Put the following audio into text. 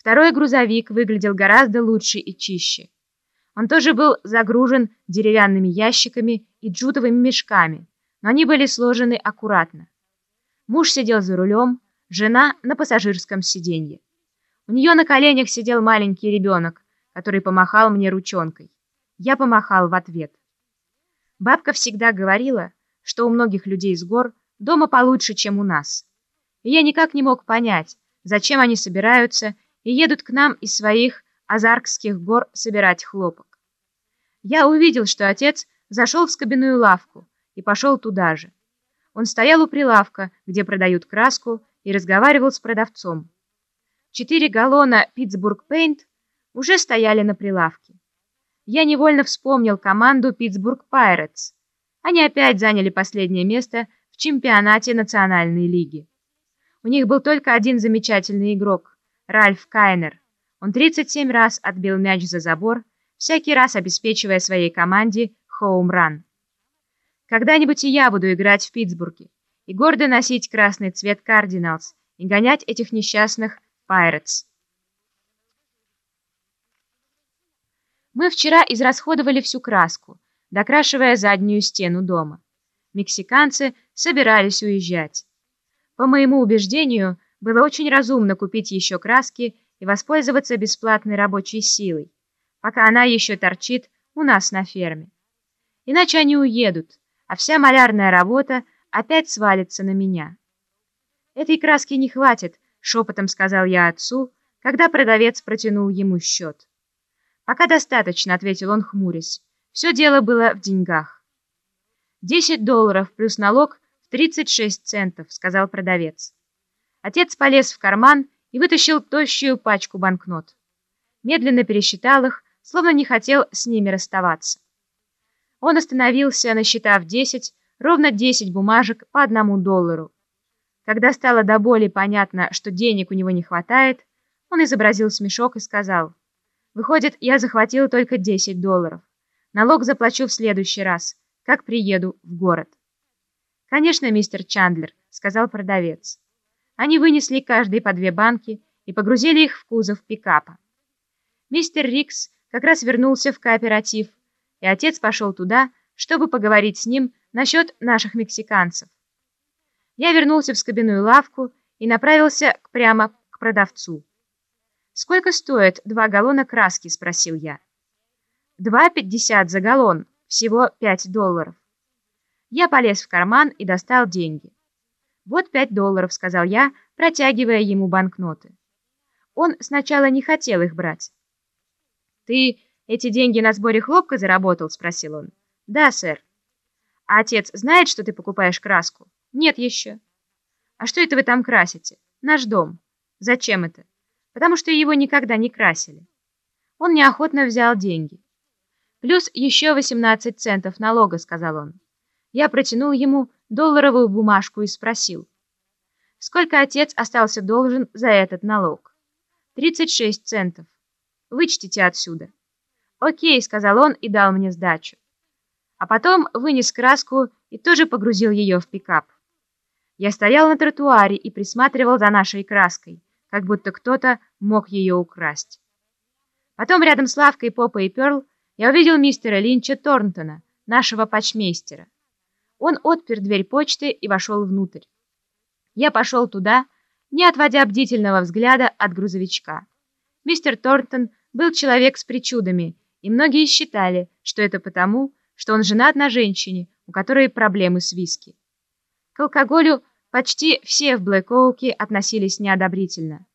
Второй грузовик выглядел гораздо лучше и чище. Он тоже был загружен деревянными ящиками и джутовыми мешками, но они были сложены аккуратно. Муж сидел за рулем, жена на пассажирском сиденье. У нее на коленях сидел маленький ребенок, который помахал мне ручонкой. Я помахал в ответ. Бабка всегда говорила, что у многих людей с гор дома получше, чем у нас. И я никак не мог понять, зачем они собираются и едут к нам из своих Азаркских гор собирать хлопок. Я увидел, что отец зашел в скобяную лавку и пошел туда же. Он стоял у прилавка, где продают краску, и разговаривал с продавцом. Четыре галлона «Питтсбург Пейнт» уже стояли на прилавке. Я невольно вспомнил команду «Питтсбург Пайретс». Они опять заняли последнее место в чемпионате Национальной лиги. У них был только один замечательный игрок – Ральф Кайнер. Он 37 раз отбил мяч за забор, всякий раз обеспечивая своей команде хоум-ран. Когда-нибудь и я буду играть в Питтсбурге и гордо носить красный цвет Кардиналс и гонять этих несчастных Пайретс. Мы вчера израсходовали всю краску, докрашивая заднюю стену дома. Мексиканцы собирались уезжать. По моему убеждению, было очень разумно купить еще краски и воспользоваться бесплатной рабочей силой, пока она еще торчит у нас на ферме. Иначе они уедут, а вся малярная работа опять свалится на меня. «Этой краски не хватит», — шепотом сказал я отцу, когда продавец протянул ему счет. «Пока достаточно», — ответил он, хмурясь. «Все дело было в деньгах». «Десять долларов плюс налог в тридцать шесть центов», — сказал продавец. Отец полез в карман и вытащил тощую пачку банкнот. Медленно пересчитал их, словно не хотел с ними расставаться. Он остановился, насчитав 10, ровно 10 бумажек по одному доллару. Когда стало до боли понятно, что денег у него не хватает, он изобразил смешок и сказал, «Выходит, я захватил только 10 долларов. Налог заплачу в следующий раз, как приеду в город». «Конечно, мистер Чандлер», — сказал продавец. Они вынесли каждый по две банки и погрузили их в кузов пикапа. Мистер Рикс как раз вернулся в кооператив, и отец пошел туда, чтобы поговорить с ним насчет наших мексиканцев. Я вернулся в скобяную лавку и направился прямо к продавцу. «Сколько стоит два галлона краски?» – спросил я. «Два пятьдесят за галлон, всего пять долларов». Я полез в карман и достал деньги. «Вот пять долларов», — сказал я, протягивая ему банкноты. Он сначала не хотел их брать. «Ты «Эти деньги на сборе хлопка заработал?» — спросил он. «Да, сэр». «А отец знает, что ты покупаешь краску?» «Нет еще». «А что это вы там красите?» «Наш дом». «Зачем это?» «Потому что его никогда не красили». Он неохотно взял деньги. «Плюс еще 18 центов налога», — сказал он. Я протянул ему долларовую бумажку и спросил. «Сколько отец остался должен за этот налог?» «36 центов. Вычтите отсюда». «Окей», — сказал он и дал мне сдачу. А потом вынес краску и тоже погрузил ее в пикап. Я стоял на тротуаре и присматривал за нашей краской, как будто кто-то мог ее украсть. Потом рядом с лавкой Попа и Перл я увидел мистера Линча Торнтона, нашего почмейстера. Он отпер дверь почты и вошел внутрь. Я пошел туда, не отводя бдительного взгляда от грузовичка. Мистер Торнтон был человек с причудами, и многие считали, что это потому, что он женат на женщине, у которой проблемы с виски. К алкоголю почти все в Блэк-Оуке относились неодобрительно.